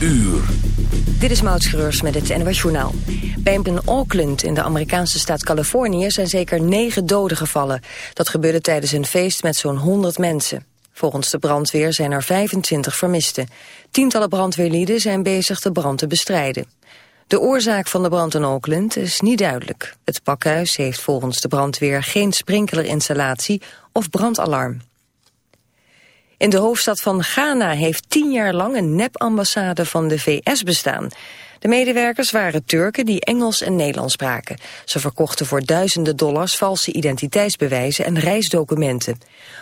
Uur. Dit is Maud met het NWS Journaal. Bij in Oakland in de Amerikaanse staat Californië zijn zeker negen doden gevallen. Dat gebeurde tijdens een feest met zo'n 100 mensen. Volgens de brandweer zijn er 25 vermisten. Tientallen brandweerlieden zijn bezig de brand te bestrijden. De oorzaak van de brand in Oakland is niet duidelijk. Het pakhuis heeft volgens de brandweer geen sprinklerinstallatie of brandalarm. In de hoofdstad van Ghana heeft tien jaar lang een nepambassade van de VS bestaan. De medewerkers waren Turken die Engels en Nederlands spraken. Ze verkochten voor duizenden dollars valse identiteitsbewijzen en reisdocumenten.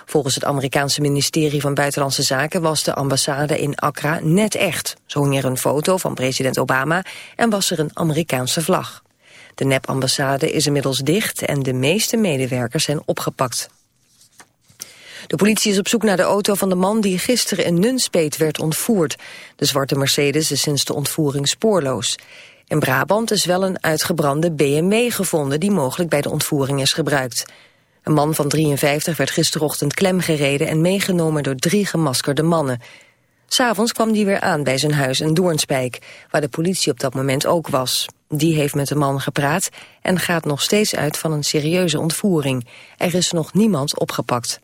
Volgens het Amerikaanse ministerie van Buitenlandse Zaken was de ambassade in Accra net echt. Zo hing er een foto van president Obama en was er een Amerikaanse vlag. De nepambassade is inmiddels dicht en de meeste medewerkers zijn opgepakt. De politie is op zoek naar de auto van de man die gisteren in Nunspeet werd ontvoerd. De zwarte Mercedes is sinds de ontvoering spoorloos. In Brabant is wel een uitgebrande BMW gevonden die mogelijk bij de ontvoering is gebruikt. Een man van 53 werd gisterochtend klemgereden en meegenomen door drie gemaskerde mannen. S'avonds kwam die weer aan bij zijn huis in Doornspijk, waar de politie op dat moment ook was. Die heeft met de man gepraat en gaat nog steeds uit van een serieuze ontvoering. Er is nog niemand opgepakt.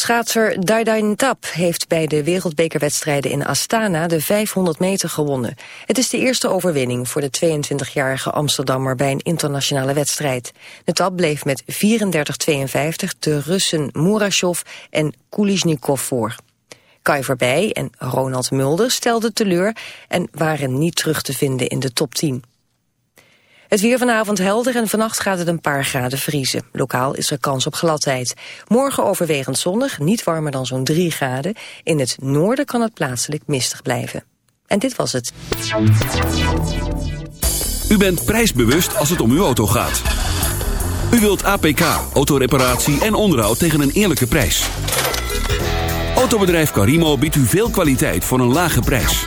Schaatser Daidain Tap heeft bij de wereldbekerwedstrijden in Astana de 500 meter gewonnen. Het is de eerste overwinning voor de 22-jarige Amsterdammer bij een internationale wedstrijd. De tap bleef met 34-52 de Russen Murashov en Kulishnikov voor. Kai Verbij en Ronald Mulder stelden teleur en waren niet terug te vinden in de top 10. Het weer vanavond helder en vannacht gaat het een paar graden vriezen. Lokaal is er kans op gladheid. Morgen overwegend zonnig, niet warmer dan zo'n 3 graden. In het noorden kan het plaatselijk mistig blijven. En dit was het. U bent prijsbewust als het om uw auto gaat. U wilt APK, autoreparatie en onderhoud tegen een eerlijke prijs. Autobedrijf Carimo biedt u veel kwaliteit voor een lage prijs.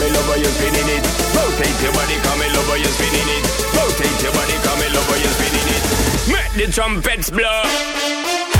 Come over, you're spinning it. Rotate your body, come over, you're spinning it. Rotate your body, come in over, you're spinning it. Make the trumpets blow.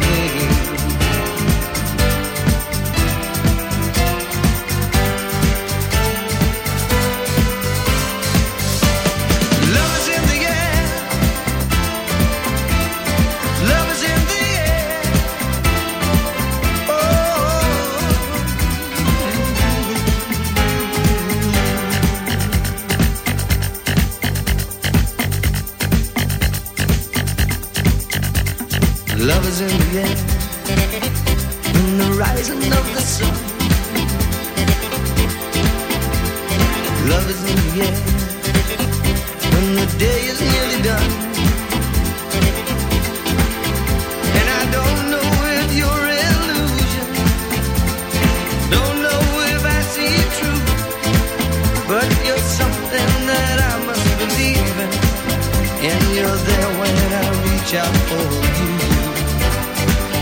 in the air and the rising of the sun. Love is in the air when the day is nearly done. And I don't know if you're illusion, don't know if I see but you're something that I must and you're there when I reach out for.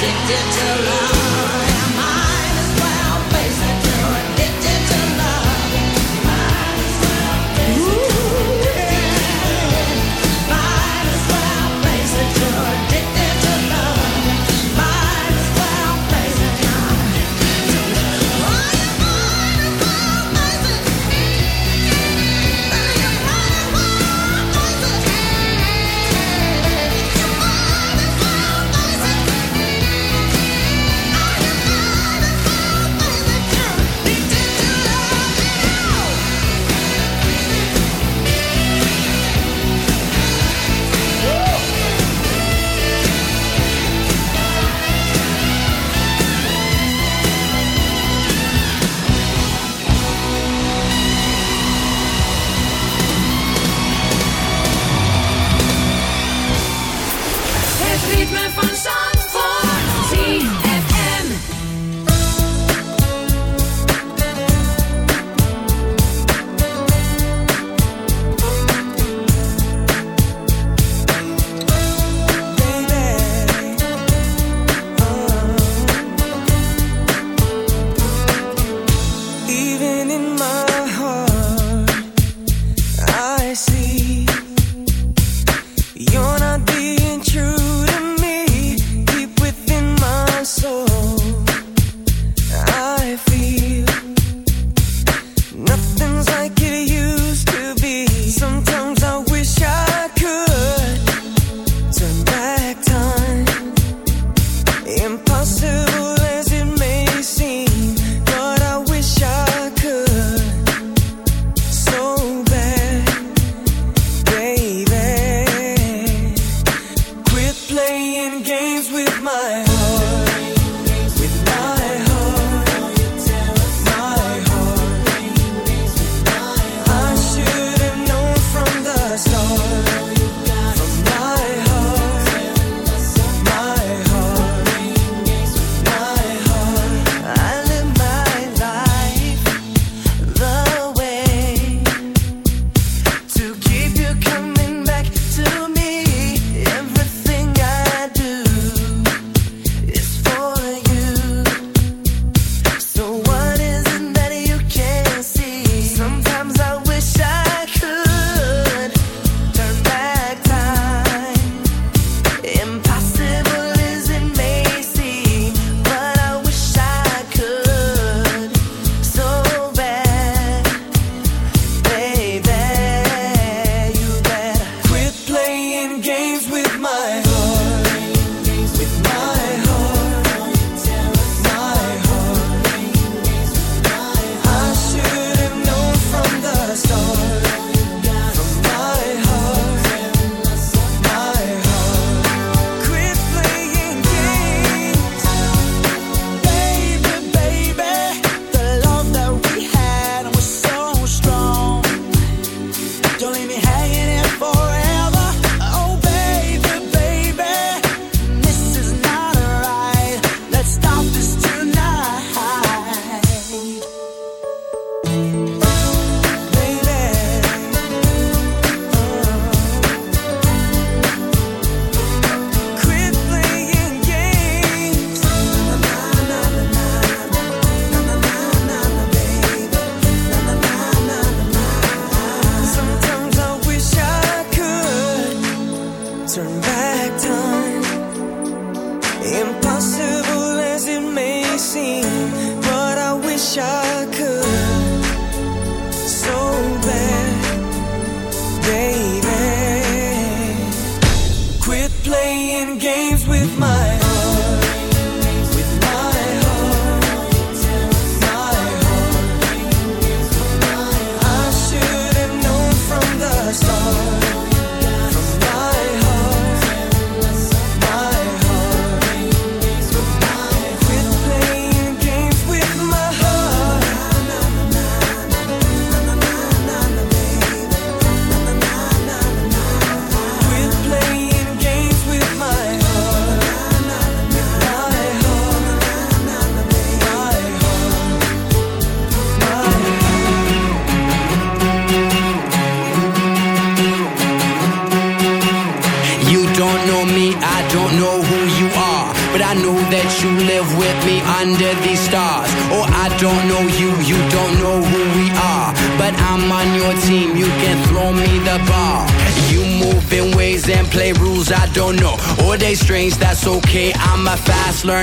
Quit playing games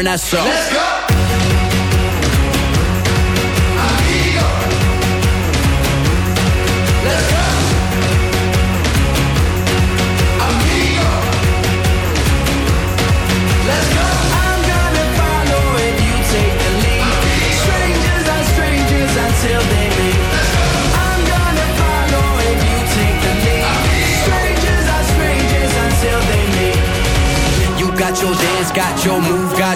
fast learner, so. Let's go! I'm gonna follow and you take the lead Strangers are strangers until they meet you take the lead Strangers are strangers until they meet You got your dance, got your move,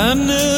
I knew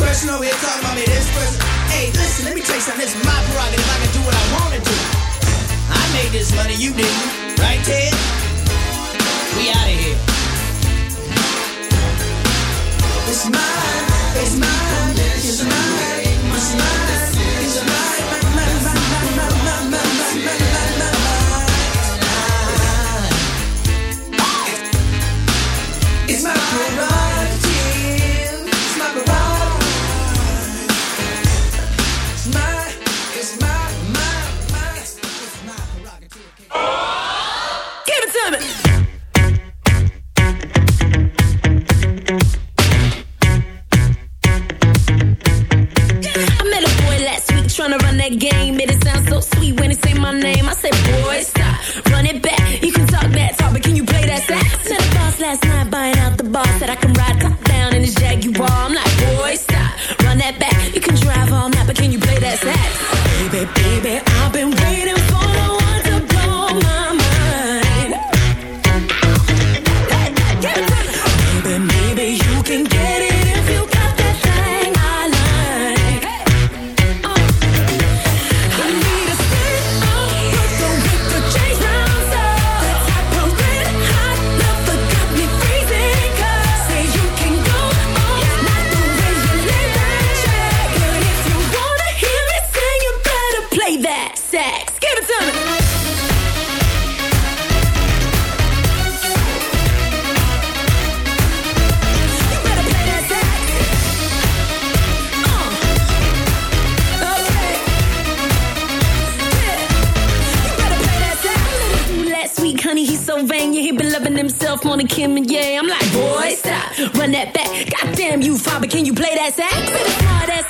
person over here talking about me, this person. Hey, listen, let me tell you something. This is my prerogative. I can do what I want to do. I made this money, you didn't. sex. Give it to me. Uh. Honey, he's so vain, yeah, he been loving himself more than Kim and yeah. I'm like, boy, stop, run that back. Goddamn you, father, can you play that sax?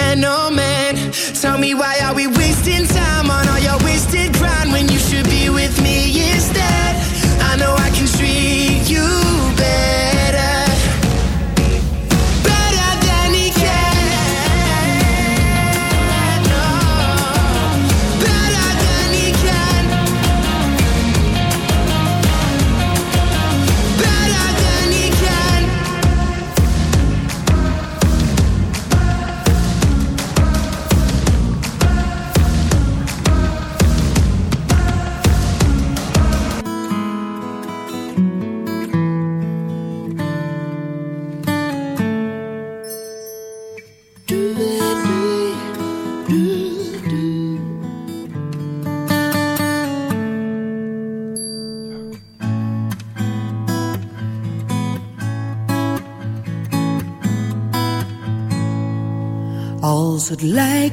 piano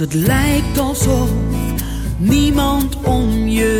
het lijkt alsof niemand om je